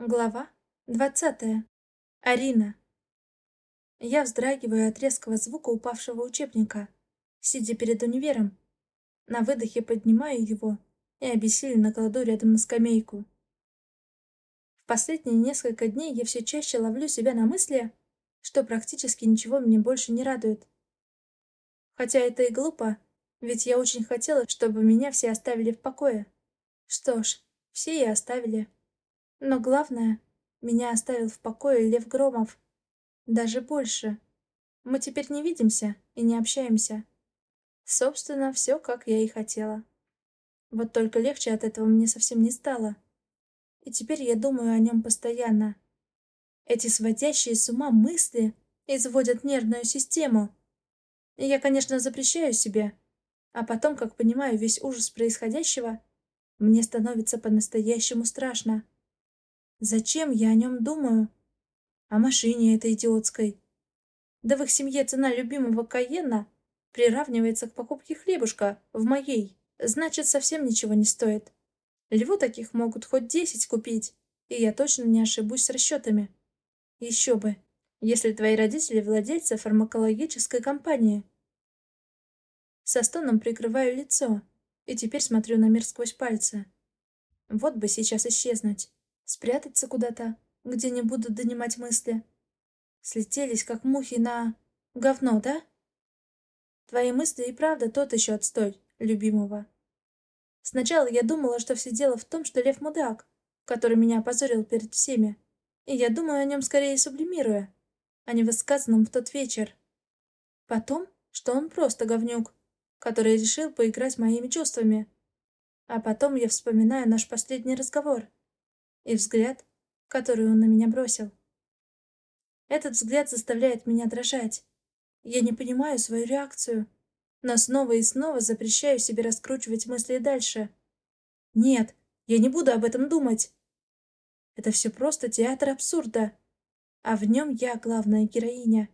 Глава двадцатая. Арина. Я вздрагиваю от резкого звука упавшего учебника, сидя перед универом. На выдохе поднимаю его и обессиленно кладу рядом на скамейку. В последние несколько дней я все чаще ловлю себя на мысли, что практически ничего мне больше не радует. Хотя это и глупо, ведь я очень хотела, чтобы меня все оставили в покое. Что ж, все и оставили. Но главное, меня оставил в покое Лев Громов. Даже больше. Мы теперь не видимся и не общаемся. Собственно, все, как я и хотела. Вот только легче от этого мне совсем не стало. И теперь я думаю о нем постоянно. Эти сводящие с ума мысли изводят нервную систему. И я, конечно, запрещаю себе. А потом, как понимаю весь ужас происходящего, мне становится по-настоящему страшно. Зачем я о нем думаю? О машине этой идиотской. Да в их семье цена любимого Каена приравнивается к покупке хлебушка в моей. Значит, совсем ничего не стоит. Льву таких могут хоть десять купить, и я точно не ошибусь с расчетами. Еще бы, если твои родители владельцы фармакологической компании. Со стоном прикрываю лицо, и теперь смотрю на мир сквозь пальцы. Вот бы сейчас исчезнуть. Спрятаться куда-то, где не будут донимать мысли. Слетелись, как мухи на... говно, да? Твои мысли и правда тот еще отстой, любимого. Сначала я думала, что все дело в том, что Лев мудак, который меня опозорил перед всеми. И я думаю о нем скорее сублимируя, а не высказанном в тот вечер. Потом, что он просто говнюк, который решил поиграть моими чувствами. А потом я вспоминаю наш последний разговор — и взгляд, который он на меня бросил. Этот взгляд заставляет меня дрожать. Я не понимаю свою реакцию, но снова и снова запрещаю себе раскручивать мысли дальше. Нет, я не буду об этом думать. Это все просто театр абсурда, а в нем я главная героиня.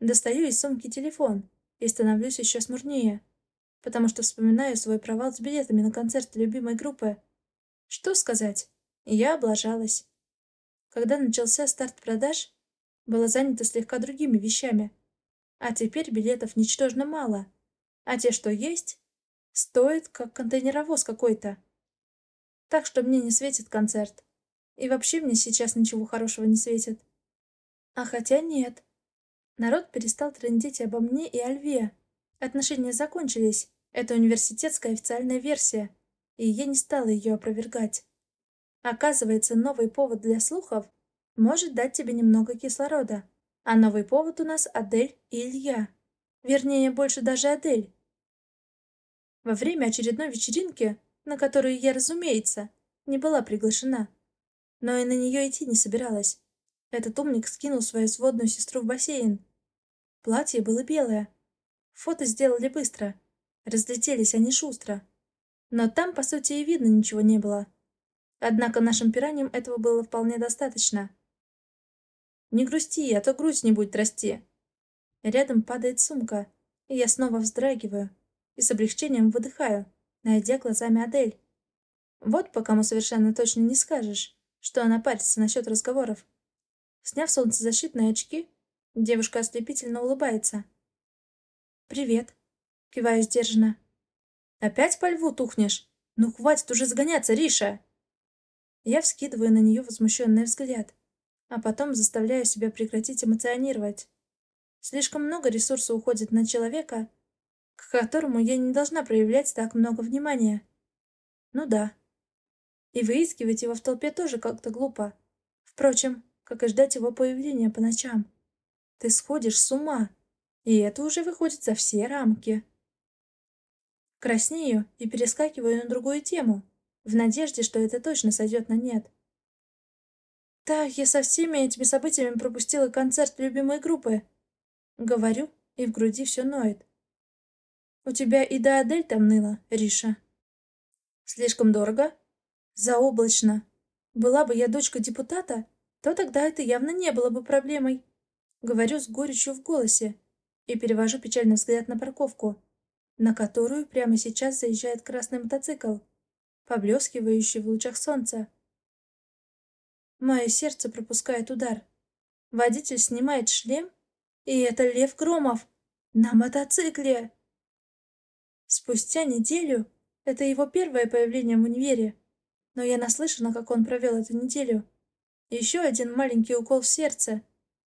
Достаю из сумки телефон и становлюсь еще смурнее, потому что вспоминаю свой провал с билетами на концерт любимой группы. Что сказать? Я облажалась. Когда начался старт продаж, была занята слегка другими вещами. А теперь билетов ничтожно мало. А те, что есть, стоят, как контейнеровоз какой-то. Так что мне не светит концерт. И вообще мне сейчас ничего хорошего не светит. А хотя нет. Народ перестал трендить обо мне и о льве. Отношения закончились. Это университетская официальная версия. И я не стала ее опровергать. Оказывается, новый повод для слухов может дать тебе немного кислорода. А новый повод у нас Адель и Илья. Вернее, больше даже Адель. Во время очередной вечеринки, на которую я, разумеется, не была приглашена, но и на нее идти не собиралась, этот умник скинул свою сводную сестру в бассейн. Платье было белое. Фото сделали быстро. Разлетелись они шустро. Но там, по сути, и видно ничего не было. Однако нашим пираньям этого было вполне достаточно. «Не грусти, а то грудь не будет расти». Рядом падает сумка, и я снова вздрагиваю и с облегчением выдыхаю, найдя глазами Адель. Вот по кому совершенно точно не скажешь, что она парится насчет разговоров. Сняв солнцезащитные очки, девушка ослепительно улыбается. «Привет», — киваю сдержанно. «Опять по льву тухнешь? Ну хватит уже загоняться, Риша!» Я вскидываю на нее возмущенный взгляд, а потом заставляю себя прекратить эмоционировать. Слишком много ресурсов уходит на человека, к которому я не должна проявлять так много внимания. Ну да. И выискивать его в толпе тоже как-то глупо. Впрочем, как и ждать его появления по ночам. Ты сходишь с ума, и это уже выходит за все рамки. Краснею и перескакиваю на другую тему в надежде, что это точно сойдет на нет. «Так, я со всеми этими событиями пропустила концерт любимой группы». Говорю, и в груди все ноет. «У тебя и до Адель там ныла, Риша». «Слишком дорого?» «Заоблачно. Была бы я дочка депутата, то тогда это явно не было бы проблемой». Говорю с горечью в голосе и перевожу печальный взгляд на парковку, на которую прямо сейчас заезжает красный мотоцикл поблескивающий в лучах солнца. Мое сердце пропускает удар. Водитель снимает шлем, и это Лев Громов на мотоцикле. Спустя неделю это его первое появление в универе, но я наслышана, как он провел эту неделю. Еще один маленький укол в сердце,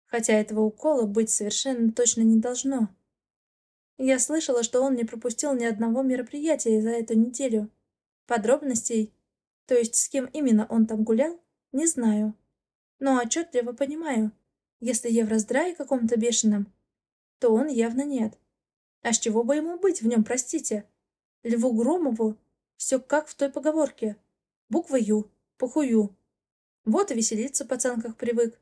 хотя этого укола быть совершенно точно не должно. Я слышала, что он не пропустил ни одного мероприятия за эту неделю. Подробностей, то есть с кем именно он там гулял, не знаю. Но отчетливо понимаю, если я в раздрае каком-то бешеном, то он явно нет. А с чего бы ему быть в нем, простите? Льву Громову все как в той поговорке. Буква «Ю», похую. Вот и веселиться пацан как привык.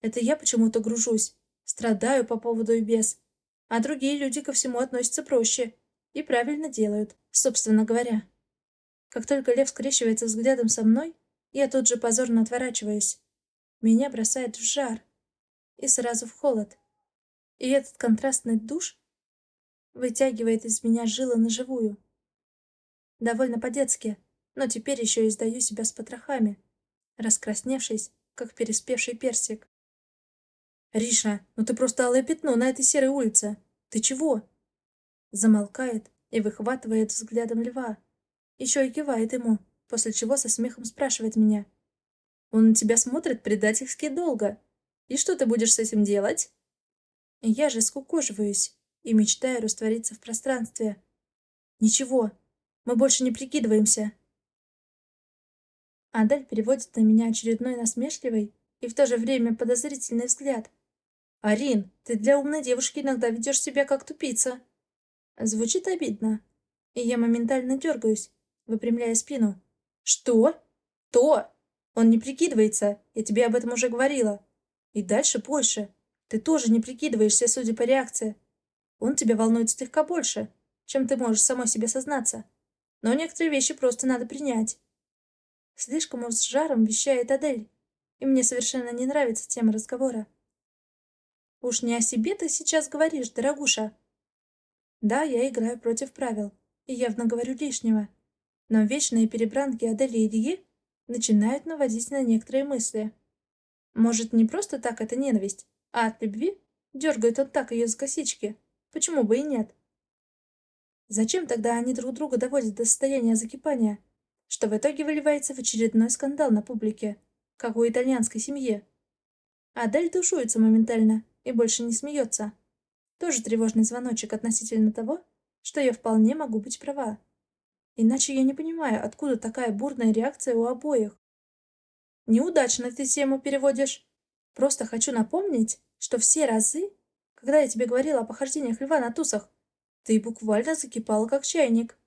Это я почему-то гружусь, страдаю по поводу и без. А другие люди ко всему относятся проще и правильно делают, собственно говоря. Как только лев скрещивается взглядом со мной, я тут же позорно отворачиваюсь. Меня бросает в жар и сразу в холод. И этот контрастный душ вытягивает из меня жилы на живую. Довольно по-детски, но теперь еще и сдаю себя с потрохами, раскрасневшись, как переспевший персик. «Риша, ну ты просто алое пятно на этой серой улице. Ты чего?» Замолкает и выхватывает взглядом льва. Еще и кивает ему, после чего со смехом спрашивает меня. «Он на тебя смотрит предательски долго. И что ты будешь с этим делать?» Я же скукоживаюсь и мечтаю раствориться в пространстве. «Ничего, мы больше не прикидываемся». Адель переводит на меня очередной насмешливый и в то же время подозрительный взгляд. «Арин, ты для умной девушки иногда ведешь себя как тупица». Звучит обидно, и я моментально дергаюсь, выпрямляя спину. «Что? То? Он не прикидывается, я тебе об этом уже говорила. И дальше больше. Ты тоже не прикидываешься, судя по реакции. Он тебя волнует слегка больше, чем ты можешь самой себе сознаться. Но некоторые вещи просто надо принять». Слишком уж с жаром вещает Адель, и мне совершенно не нравится тема разговора. Уж не о себе ты сейчас говоришь, дорогуша. Да, я играю против правил и явно говорю лишнего. Но вечные перебранки Адели и Ильи начинают наводить на некоторые мысли. Может, не просто так это ненависть, а от любви? Дергает он так ее с косички. Почему бы и нет? Зачем тогда они друг друга доводят до состояния закипания, что в итоге выливается в очередной скандал на публике, как у итальянской семьи? Адель душуется моментально, и больше не смеется. Тоже тревожный звоночек относительно того, что я вполне могу быть права. Иначе я не понимаю, откуда такая бурная реакция у обоих. Неудачно ты тему переводишь. Просто хочу напомнить, что все разы, когда я тебе говорила о похождениях льва на тусах, ты буквально закипала как чайник.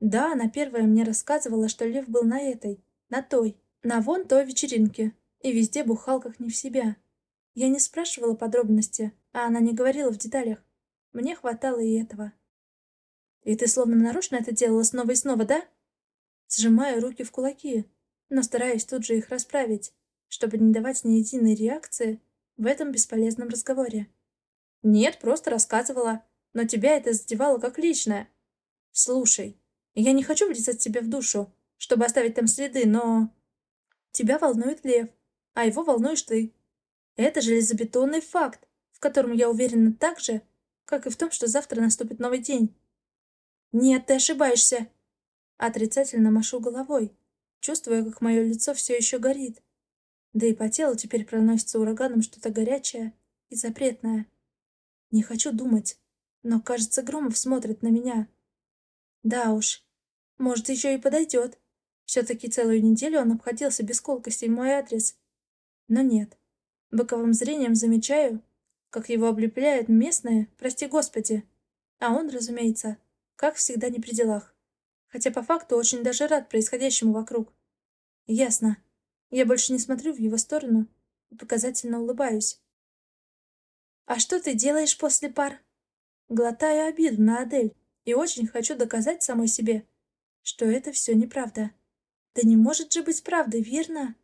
Да, она первая мне рассказывала, что лев был на этой, на той, на вон той вечеринке, и везде бухал как не в себя. Я не спрашивала подробности, а она не говорила в деталях. Мне хватало и этого. «И ты словно нарочно это делала снова и снова, да?» Сжимаю руки в кулаки, но стараюсь тут же их расправить, чтобы не давать ни единой реакции в этом бесполезном разговоре. «Нет, просто рассказывала, но тебя это задевало как личное. Слушай, я не хочу влезать тебе в душу, чтобы оставить там следы, но... Тебя волнует Лев, а его волнуешь ты. Это железобетонный факт, в котором я уверена так же, как и в том, что завтра наступит новый день. Нет, ты ошибаешься. Отрицательно машу головой, чувствуя, как мое лицо все еще горит. Да и по телу теперь проносится ураганом что-то горячее и запретное. Не хочу думать, но, кажется, Громов смотрит на меня. Да уж, может, еще и подойдет. Все-таки целую неделю он обходился без колкостей в мой адрес. Но нет. Боковым зрением замечаю, как его облепляют местные, прости господи. А он, разумеется, как всегда не при делах. Хотя по факту очень даже рад происходящему вокруг. Ясно. Я больше не смотрю в его сторону и показательно улыбаюсь. «А что ты делаешь после пар?» Глотаю обиду на Адель и очень хочу доказать самой себе, что это все неправда. Да не может же быть правдой, верно?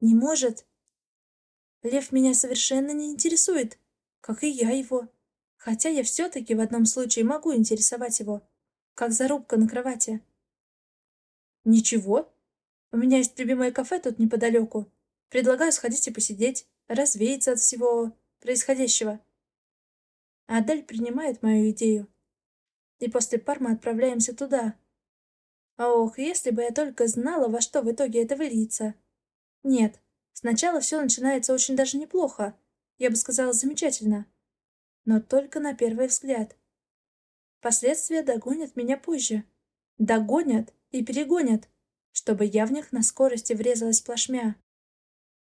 Не может. Лев меня совершенно не интересует, как и я его. Хотя я все-таки в одном случае могу интересовать его, как зарубка на кровати. Ничего. У меня есть любимое кафе тут неподалеку. Предлагаю сходить и посидеть, развеяться от всего происходящего. Адель принимает мою идею. И после пар мы отправляемся туда. Ох, если бы я только знала, во что в итоге это выльется. Нет, сначала все начинается очень даже неплохо. Я бы сказала, замечательно. Но только на первый взгляд. Последствия догонят меня позже. Догонят и перегонят, чтобы я в них на скорости врезалась плашмя.